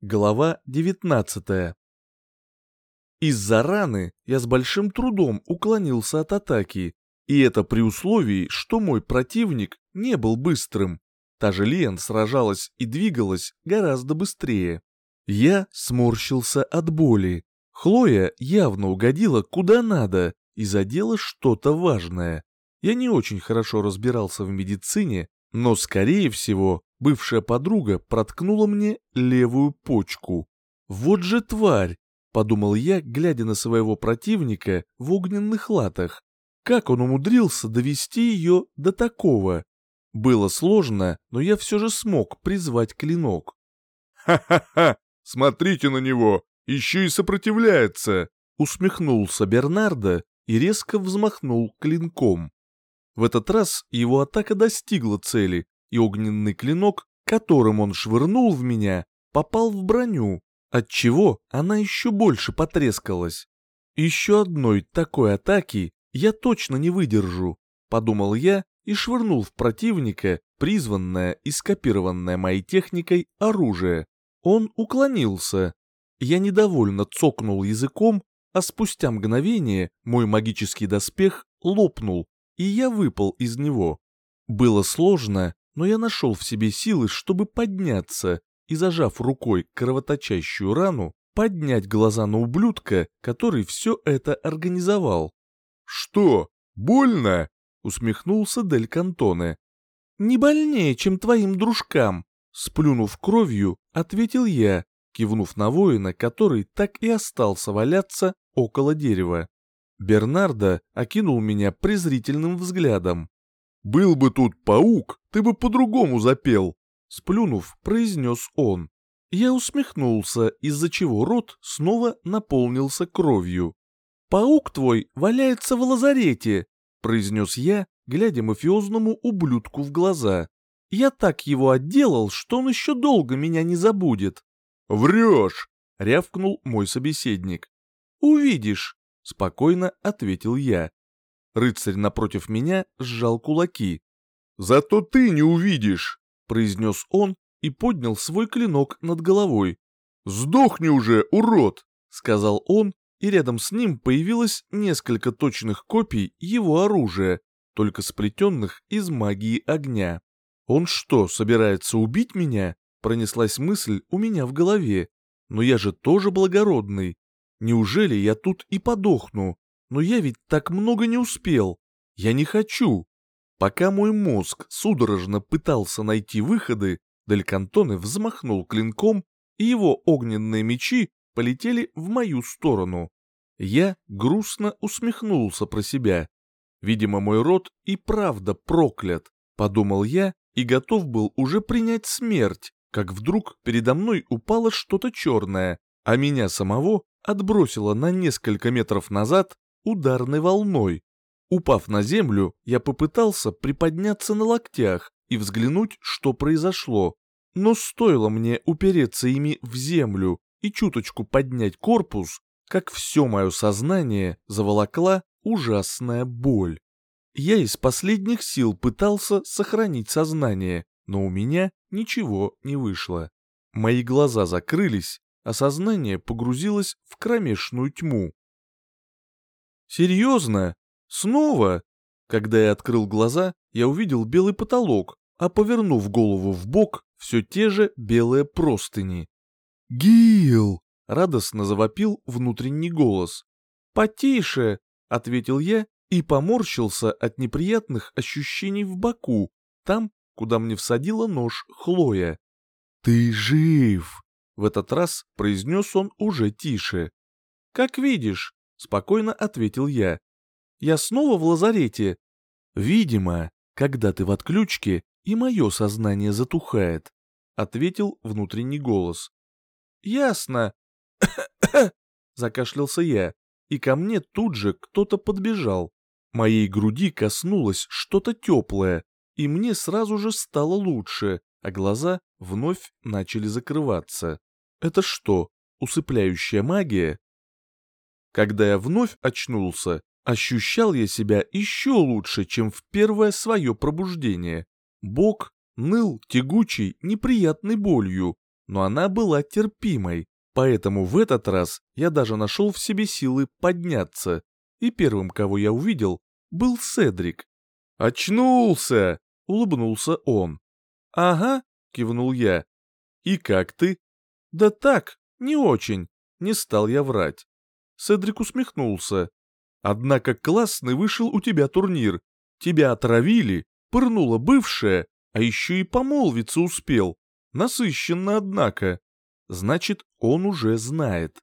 Глава 19 Из-за раны я с большим трудом уклонился от атаки, и это при условии, что мой противник не был быстрым. Та же Лен сражалась и двигалась гораздо быстрее. Я сморщился от боли. Хлоя явно угодила куда надо и задела что-то важное. Я не очень хорошо разбирался в медицине, но, скорее всего, бывшая подруга проткнула мне левую почку. «Вот же тварь!» — подумал я, глядя на своего противника в огненных латах. Как он умудрился довести ее до такого? Было сложно, но я все же смог призвать клинок. «Ха-ха-ха! Смотрите на него! Еще и сопротивляется!» Усмехнулся Бернардо и резко взмахнул клинком. В этот раз его атака достигла цели, и огненный клинок, которым он швырнул в меня, попал в броню, отчего она еще больше потрескалась. Еще одной такой атаки я точно не выдержу, подумал я и швырнул в противника призванное и скопированное моей техникой оружие. Он уклонился. Я недовольно цокнул языком, а спустя мгновение мой магический доспех лопнул, и я выпал из него. Было сложно, но я нашел в себе силы, чтобы подняться и, зажав рукой кровоточащую рану, поднять глаза на ублюдка, который все это организовал. «Что, больно?» — усмехнулся Дель Кантоне. «Не больнее, чем твоим дружкам», — сплюнув кровью, ответил я, кивнув на воина, который так и остался валяться около дерева. Бернардо окинул меня презрительным взглядом. «Был бы тут паук, ты бы по-другому запел!» Сплюнув, произнес он. Я усмехнулся, из-за чего рот снова наполнился кровью. «Паук твой валяется в лазарете», — произнес я, глядя мафиозному ублюдку в глаза. «Я так его отделал, что он еще долго меня не забудет». «Врешь!» — рявкнул мой собеседник. «Увидишь», — спокойно ответил я. Рыцарь напротив меня сжал кулаки. «Зато ты не увидишь!» — произнес он и поднял свой клинок над головой. «Сдохни уже, урод!» — сказал он, и рядом с ним появилось несколько точных копий его оружия, только сплетенных из магии огня. «Он что, собирается убить меня?» — пронеслась мысль у меня в голове. «Но я же тоже благородный. Неужели я тут и подохну? Но я ведь так много не успел. Я не хочу. Пока мой мозг судорожно пытался найти выходы, Дель Кантоне взмахнул клинком, и его огненные мечи полетели в мою сторону. Я грустно усмехнулся про себя. Видимо, мой род и правда проклят, подумал я и готов был уже принять смерть, как вдруг передо мной упало что-то черное, а меня самого отбросило на несколько метров назад ударной волной. Упав на землю, я попытался приподняться на локтях и взглянуть, что произошло. Но стоило мне упереться ими в землю и чуточку поднять корпус, как все мое сознание заволокла ужасная боль. Я из последних сил пытался сохранить сознание, но у меня ничего не вышло. Мои глаза закрылись, а сознание погрузилось в кромешную тьму. Серьезно? Снова? Когда я открыл глаза, я увидел белый потолок, а повернув голову в бок, все те же белые простыни. «Гил!» — радостно завопил внутренний голос. «Потише!» — ответил я и поморщился от неприятных ощущений в боку, там, куда мне всадила нож Хлоя. «Ты жив!» — в этот раз произнес он уже тише. «Как видишь, спокойно ответил я. Я снова в лазарете. Видимо, когда ты в отключке, и мое сознание затухает, ответил внутренний голос. Ясно. Закашлялся я, и ко мне тут же кто-то подбежал. Моей груди коснулось что-то теплое, и мне сразу же стало лучше, а глаза вновь начали закрываться. Это что, усыпляющая магия? Когда я вновь очнулся, ощущал я себя еще лучше, чем в первое свое пробуждение. Бок ныл тягучей, неприятной болью, но она была терпимой, поэтому в этот раз я даже нашел в себе силы подняться, и первым, кого я увидел, был Седрик. «Очнулся!» — улыбнулся он. «Ага», — кивнул я. «И как ты?» «Да так, не очень», — не стал я врать. Седрик усмехнулся. «Однако классный вышел у тебя турнир. Тебя отравили, пырнула бывшая, а еще и помолвиться успел. Насыщенно, однако. Значит, он уже знает.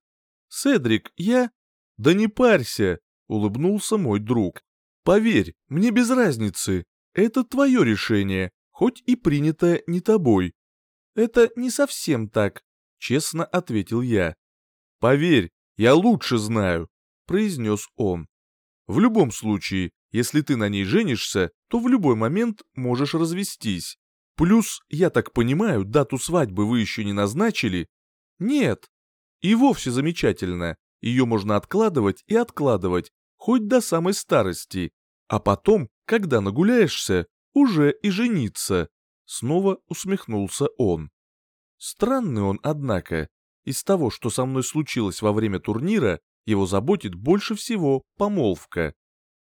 Седрик, я... Да не парься, улыбнулся мой друг. Поверь, мне без разницы. Это твое решение, хоть и принятое не тобой. Это не совсем так, честно ответил я. Поверь, я лучше знаю, произнес он. В любом случае, если ты на ней женишься, то в любой момент можешь развестись. Плюс, я так понимаю, дату свадьбы вы еще не назначили? Нет. И вовсе замечательно. Ее можно откладывать и откладывать, хоть до самой старости. А потом, когда нагуляешься, уже и жениться. Снова усмехнулся он. Странный он, однако. Из того, что со мной случилось во время турнира, его заботит больше всего помолвка.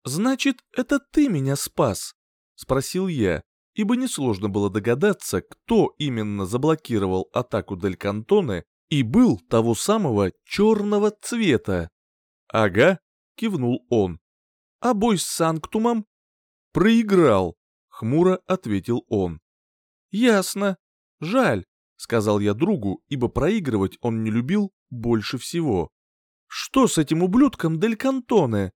«Значит, это ты меня спас?» — спросил я, ибо несложно было догадаться, кто именно заблокировал атаку Дель Кантоне и был того самого черного цвета. «Ага», — кивнул он. «А бой с Санктумом?» «Проиграл», — хмуро ответил он. «Ясно. Жаль», — сказал я другу, ибо проигрывать он не любил больше всего. «Что с этим ублюдком Дель Кантоне?»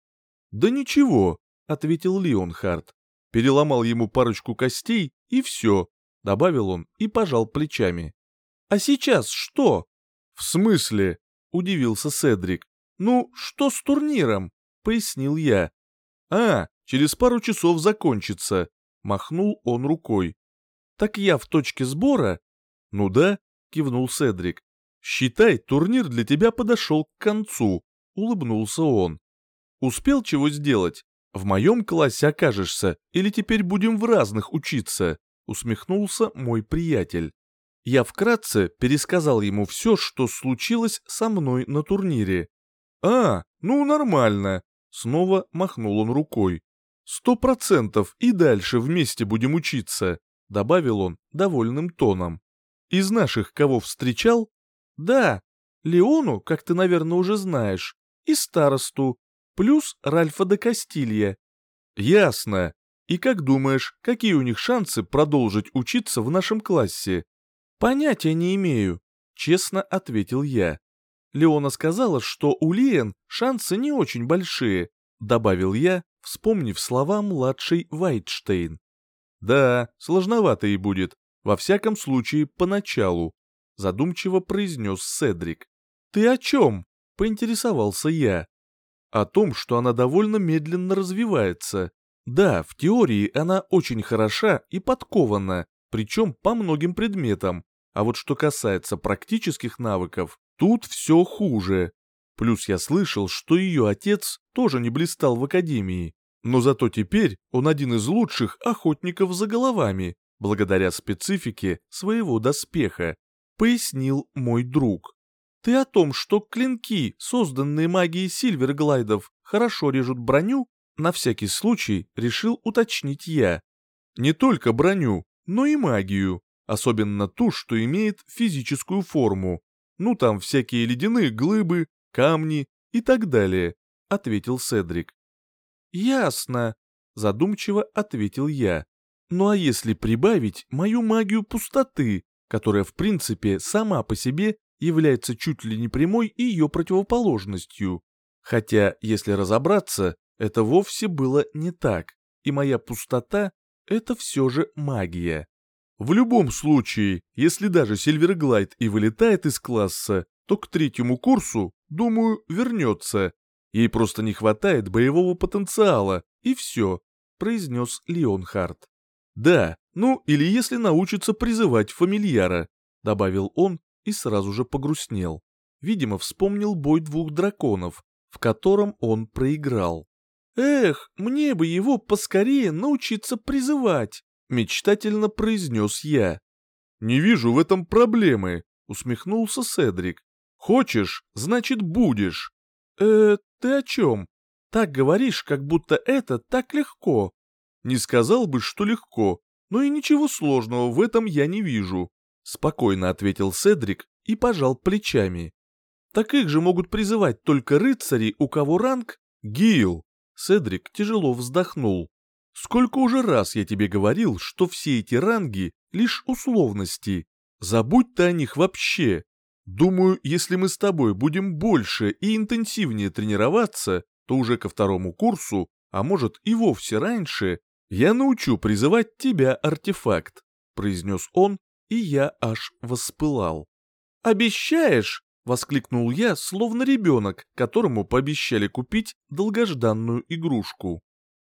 «Да ничего», — ответил Леонхард переломал ему парочку костей и все, добавил он и пожал плечами. А сейчас что? В смысле? Удивился Седрик. Ну, что с турниром? Пояснил я. А, через пару часов закончится. Махнул он рукой. Так я в точке сбора? Ну да, кивнул Седрик. Считай, турнир для тебя подошел к концу, улыбнулся он. Успел чего сделать? В моем классе окажешься, или теперь будем в разных учиться?» — усмехнулся мой приятель. Я вкратце пересказал ему все, что случилось со мной на турнире. «А, ну нормально», — снова махнул он рукой. «Сто процентов и дальше вместе будем учиться», — добавил он довольным тоном. «Из наших кого встречал?» «Да, Леону, как ты, наверное, уже знаешь, и старосту, плюс Ральфа де Кастилья. Ясно. И как думаешь, какие у них шансы продолжить учиться в нашем классе? Понятия не имею, честно ответил я. Леона сказала, что у Лиен шансы не очень большие, добавил я, вспомнив слова младшей Вайтштейн. Да, сложновато и будет, во всяком случае поначалу, задумчиво произнес Седрик. Ты о чем? поинтересовался я о том, что она довольно медленно развивается. Да, в теории она очень хороша и подкована, причем по многим предметам, а вот что касается практических навыков, тут все хуже. Плюс я слышал, что ее отец тоже не блистал в академии, но зато теперь он один из лучших охотников за головами, благодаря специфике своего доспеха, пояснил мой друг. Ты о том, что клинки, созданные магией сильверглайдов, хорошо режут броню, на всякий случай решил уточнить я. Не только броню, но и магию, особенно ту, что имеет физическую форму. Ну там всякие ледяные глыбы, камни и так далее, ответил Седрик. Ясно, задумчиво ответил я. Ну а если прибавить мою магию пустоты, которая в принципе сама по себе является чуть ли не прямой ее противоположностью. Хотя, если разобраться, это вовсе было не так, и моя пустота — это все же магия. В любом случае, если даже Сильверглайд и вылетает из класса, то к третьему курсу, думаю, вернется. Ей просто не хватает боевого потенциала, и все, произнес Леонхард. Да, ну или если научится призывать фамильяра, добавил он, и сразу же погрустнел. Видимо, вспомнил бой двух драконов, в котором он проиграл. «Эх, мне бы его поскорее научиться призывать», — мечтательно произнес я. «Не вижу в этом проблемы», усмехнулся Седрик. Хочешь, значит будешь. Э, ты о чем? Так говоришь, как будто это так легко. Не сказал бы, что легко, но и ничего сложного в этом я не вижу. Спокойно ответил Седрик и пожал плечами. Таких же могут призывать только рыцари, у кого ранг Гил. Седрик тяжело вздохнул. Сколько уже раз я тебе говорил, что все эти ранги — лишь условности. Забудь ты о них вообще. Думаю, если мы с тобой будем больше и интенсивнее тренироваться, то уже ко второму курсу, а может и вовсе раньше, я научу призывать тебя артефакт», — произнес он, и я аж воспылал. «Обещаешь?» — воскликнул я, словно ребенок, которому пообещали купить долгожданную игрушку.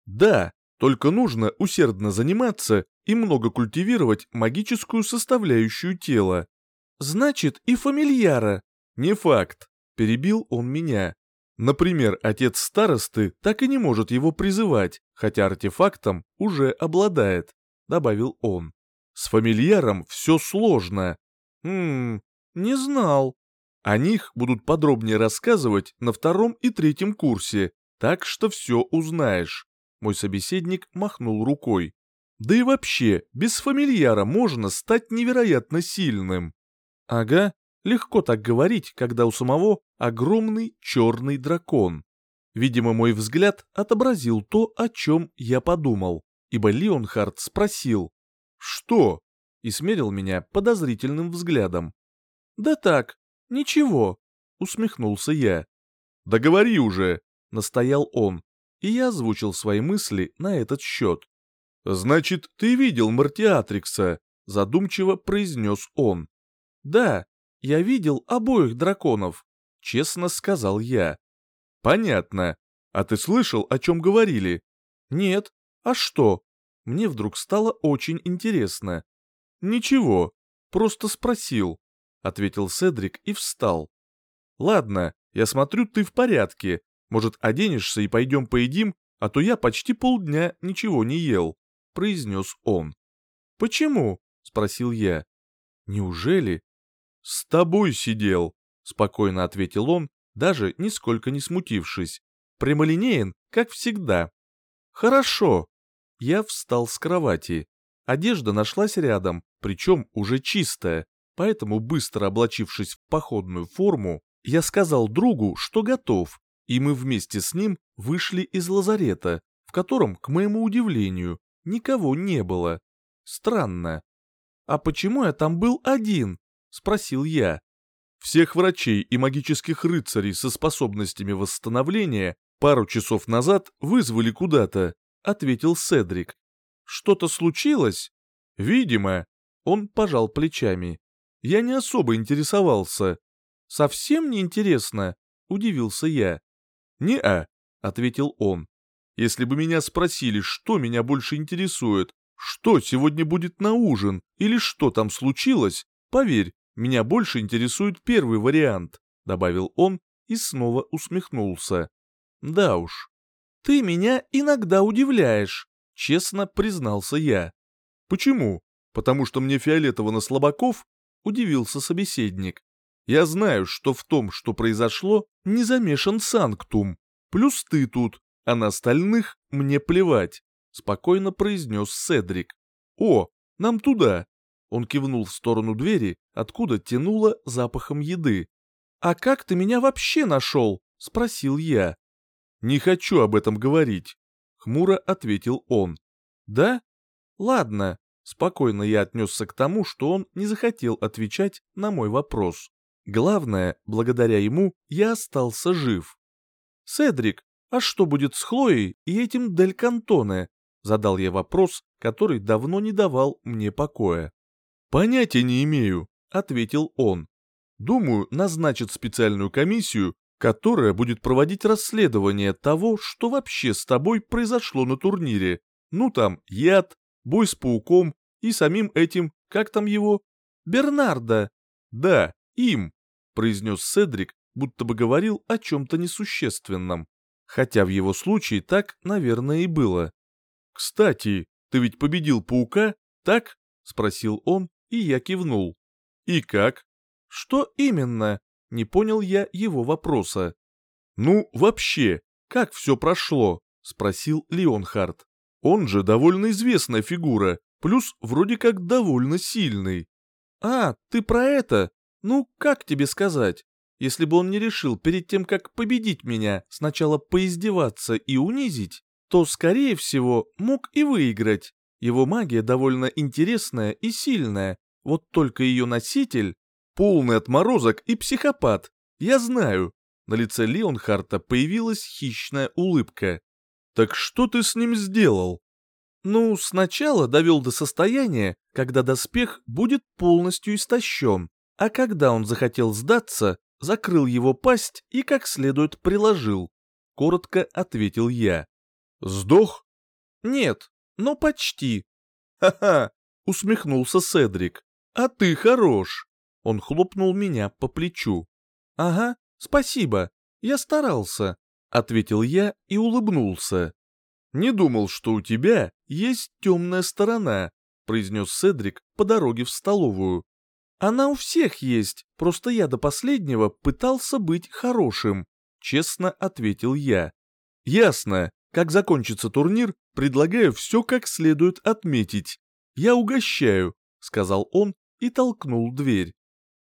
«Да, только нужно усердно заниматься и много культивировать магическую составляющую тела. Значит, и фамильяра. Не факт, перебил он меня. Например, отец старосты так и не может его призывать, хотя артефактом уже обладает, добавил он. С фамильяром все сложно. Хм, не знал. О них будут подробнее рассказывать на втором и третьем курсе, так что все узнаешь. Мой собеседник махнул рукой. Да и вообще, без фамильяра можно стать невероятно сильным. Ага, легко так говорить, когда у самого огромный черный дракон. Видимо, мой взгляд отобразил то, о чем я подумал, ибо Леонхард спросил «Что?» и смерил меня подозрительным взглядом. «Да так, ничего», — усмехнулся я. «Да говори уже», — настоял он, и я озвучил свои мысли на этот счет. «Значит, ты видел Мартиатрикса?» — задумчиво произнес он. «Да, я видел обоих драконов», — честно сказал я. «Понятно. А ты слышал, о чем говорили?» «Нет. А что?» Мне вдруг стало очень интересно. «Ничего, просто спросил», — ответил Седрик и встал. «Ладно, я смотрю, ты в порядке. Может, оденешься и пойдем поедим, а то я почти полдня ничего не ел», — произнес он. «Почему?» — спросил я. «Неужели?» «С тобой сидел», — спокойно ответил он, даже нисколько не смутившись. Прямолинеен, как всегда. «Хорошо». Я встал с кровати. Одежда нашлась рядом, причем уже чистая, поэтому, быстро облачившись в походную форму, я сказал другу, что готов, и мы вместе с ним вышли из лазарета, в котором, к моему удивлению, никого не было. Странно. «А почему я там был один?» — спросил я. Всех врачей и магических рыцарей со способностями восстановления пару часов назад вызвали куда-то, — ответил Седрик. «Что-то случилось?» «Видимо». Он пожал плечами. «Я не особо интересовался». «Совсем не интересно?» — удивился я. «Не-а», — ответил он. «Если бы меня спросили, что меня больше интересует, что сегодня будет на ужин или что там случилось, поверь, меня больше интересует первый вариант», — добавил он и снова усмехнулся. «Да уж. Ты меня иногда удивляешь», — честно признался я. «Почему? Потому что мне фиолетово на слабаков?» — удивился собеседник. Я знаю, что в том, что произошло, не замешан Санктум. Плюс ты тут, а на остальных мне плевать», — спокойно произнес Седрик. «О, нам туда!» Он кивнул в сторону двери, откуда тянуло запахом еды. «А как ты меня вообще нашел?» — спросил я. «Не хочу об этом говорить», — хмуро ответил он. «Да? Ладно». Спокойно я отнесся к тому, что он не захотел отвечать на мой вопрос. Главное, благодаря ему я остался жив. «Седрик, а что будет с Хлоей и этим Дель Кантоне?» Задал я вопрос, который давно не давал мне покоя. «Понятия не имею», — ответил он. «Думаю, назначат специальную комиссию, которая будет проводить расследование того, что вообще с тобой произошло на турнире. Ну там, яд, бой с пауком и самим этим, как там его? Бернардо. Да, им произнес Седрик, будто бы говорил о чем-то несущественном. Хотя в его случае так, наверное, и было. «Кстати, ты ведь победил паука, так?» — спросил он, и я кивнул. «И как?» Что именно? Не понял я его вопроса. Ну, вообще, как все прошло? Спросил Леонхард. Он же довольно известная фигура, плюс вроде как довольно сильный. А, ты про это? Ну, как тебе сказать? Если бы он не решил перед тем, как победить меня, сначала поиздеваться и унизить, то, скорее всего, мог и выиграть. Его магия довольно интересная и сильная, вот только ее носитель — полный отморозок и психопат. Я знаю. На лице Леонхарта появилась хищная улыбка. «Так что ты с ним сделал?» «Ну, сначала довел до состояния, когда доспех будет полностью истощен, а когда он захотел сдаться, закрыл его пасть и как следует приложил», — коротко ответил я. «Сдох?» «Нет, но почти». «Ха-ха!» — усмехнулся Седрик. «А ты хорош!» Он хлопнул меня по плечу. «Ага, спасибо, я старался», — ответил я и улыбнулся. «Не думал, что у тебя есть темная сторона», — произнес Седрик по дороге в столовую. «Она у всех есть, просто я до последнего пытался быть хорошим», — честно ответил я. «Ясно. Как закончится турнир, предлагаю все как следует отметить. Я угощаю», — сказал он и толкнул дверь.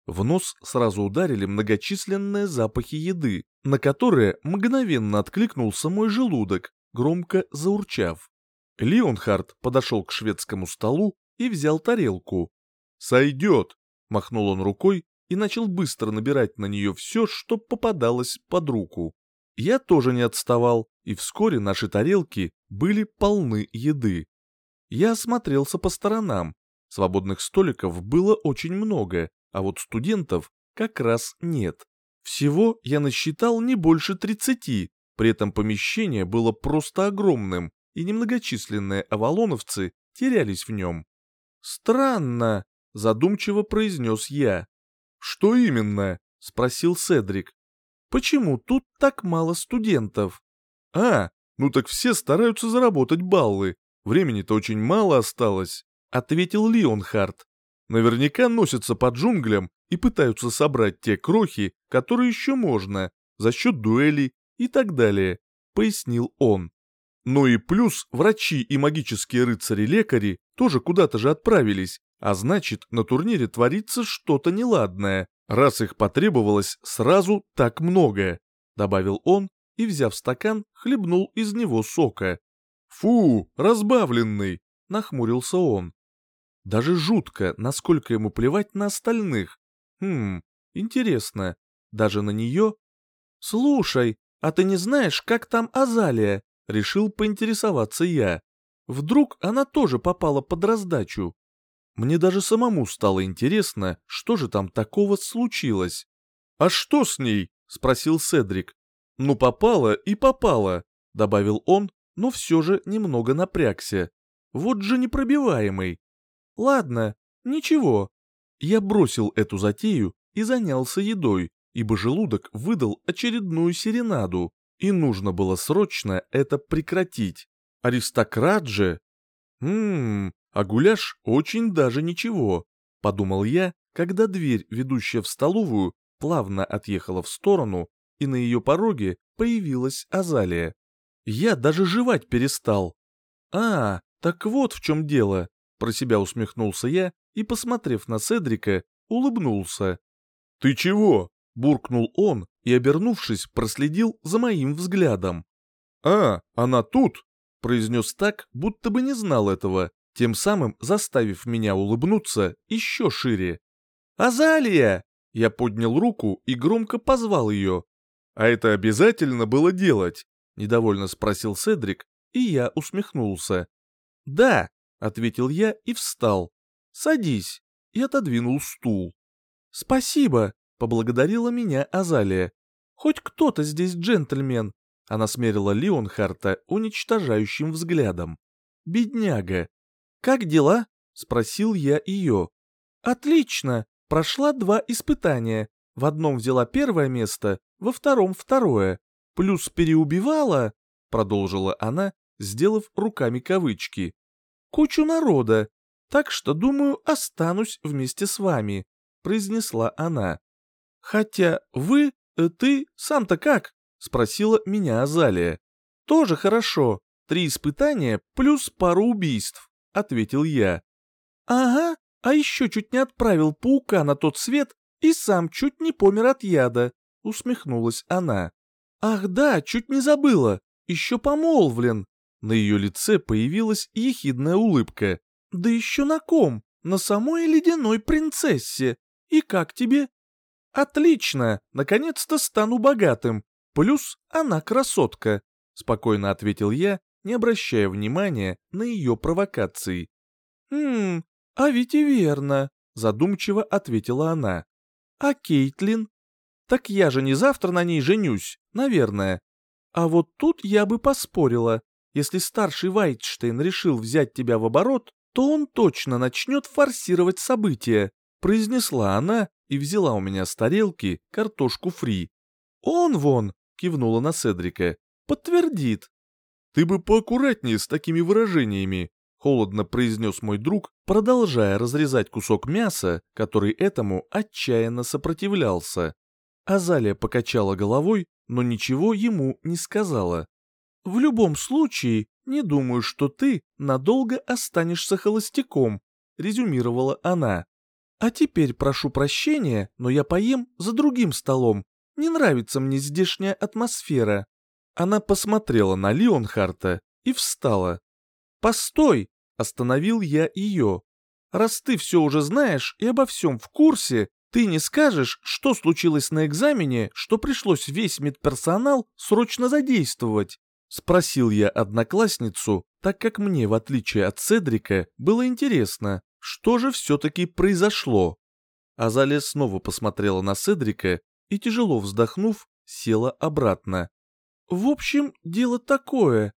В нос сразу ударили многочисленные запахи еды, на которые мгновенно откликнулся мой желудок, громко заурчав. Леонхард подошел к шведскому столу и взял тарелку. «Сойдет!» — махнул он рукой и начал быстро набирать на нее все, что попадалось под руку. Я тоже не отставал, и вскоре наши тарелки были полны еды. Я осмотрелся по сторонам. Свободных столиков было очень много, а вот студентов как раз нет. Всего я насчитал не больше 30, при этом помещение было просто огромным, и немногочисленные авалоновцы терялись в нем. «Странно», — задумчиво произнес я. «Что именно?» — спросил Седрик. «Почему тут так мало студентов?» «А, ну так все стараются заработать баллы. Времени-то очень мало осталось», — ответил Леонхард. «Наверняка носятся по джунглям и пытаются собрать те крохи, которые еще можно, за счет дуэлей и так далее», — пояснил он. «Ну и плюс врачи и магические рыцари-лекари тоже куда-то же отправились, а значит, на турнире творится что-то неладное, раз их потребовалось сразу так много», — добавил он и, взяв стакан, хлебнул из него сока. «Фу, разбавленный!» — нахмурился он. Даже жутко, насколько ему плевать на остальных. Хм, интересно, даже на нее? «Слушай, а ты не знаешь, как там Азалия?» — решил поинтересоваться я. Вдруг она тоже попала под раздачу? Мне даже самому стало интересно, что же там такого случилось. «А что с ней?» — спросил Седрик. «Ну, попало и попало», — добавил он, но все же немного напрягся. «Вот же непробиваемый». «Ладно, ничего». Я бросил эту затею и занялся едой, ибо желудок выдал очередную серенаду, и нужно было срочно это прекратить. Аристократ же... Ммм, а гуляш очень даже ничего, подумал я, когда дверь, ведущая в столовую, плавно отъехала в сторону, и на ее пороге появилась Азалия. Я даже жевать перестал. А, так вот в чем дело, про себя усмехнулся я и, посмотрев на Седрика, улыбнулся. «Ты чего?» — буркнул он и, обернувшись, проследил за моим взглядом. «А, она тут?» — произнес так, будто бы не знал этого, тем самым заставив меня улыбнуться еще шире. «Азалия!» Я поднял руку и громко позвал ее, «А это обязательно было делать?» — недовольно спросил Седрик, и я усмехнулся. «Да», — ответил я и встал. «Садись», — и отодвинул стул. «Спасибо», — поблагодарила меня Азалия. «Хоть кто-то здесь джентльмен», — она смерила Леонхарта уничтожающим взглядом. «Бедняга». «Как дела?» — спросил я ее. «Отлично, прошла два испытания. В одном взяла первое место, во втором второе. Плюс переубивала, продолжила она, сделав руками кавычки, кучу народа. Так что, думаю, останусь вместе с вами. произнесла она. «Хотя вы, э, ты, сам-то как?» — спросила меня Азалия. «Тоже хорошо. Три испытания плюс пару убийств», — ответил я. «Ага, а еще чуть не отправил паука на тот свет и сам чуть не помер от яда», — усмехнулась она. «Ах да, чуть не забыла, еще помолвлен». На ее лице появилась ехидная улыбка. «Да еще на ком? На самой ледяной принцессе. И как тебе?» «Отлично, наконец-то стану богатым. Плюс она красотка», — спокойно ответил я, не обращая внимания на ее провокации. «Хм, а ведь и верно», — задумчиво ответила она. «А Кейтлин? Так я же не завтра на ней женюсь, наверное. А вот тут я бы поспорила. Если старший Вайтштейн решил взять тебя в оборот, то он точно начнет форсировать события», — произнесла она и взяла у меня с тарелки картошку фри. «Он вон», — кивнула на Седрика, — «подтвердит». «Ты бы поаккуратнее с такими выражениями», — холодно произнес мой друг, продолжая разрезать кусок мяса, который этому отчаянно сопротивлялся. Азалия покачала головой, но ничего ему не сказала. «В любом случае, не думаю, что ты надолго останешься холостяком», — резюмировала она. «А теперь прошу прощения, но я поем за другим столом. Не нравится мне здешняя атмосфера». Она посмотрела на Леонхарта и встала. «Постой!» — остановил я ее. «Раз ты все уже знаешь и обо всем в курсе, ты не скажешь, что случилось на экзамене, что пришлось весь медперсонал срочно задействовать?» Спросил я одноклассницу, так как мне, в отличие от Седрика, было интересно, что же все-таки произошло. Азалия снова посмотрела на Седрика и, тяжело вздохнув, села обратно. «В общем, дело такое.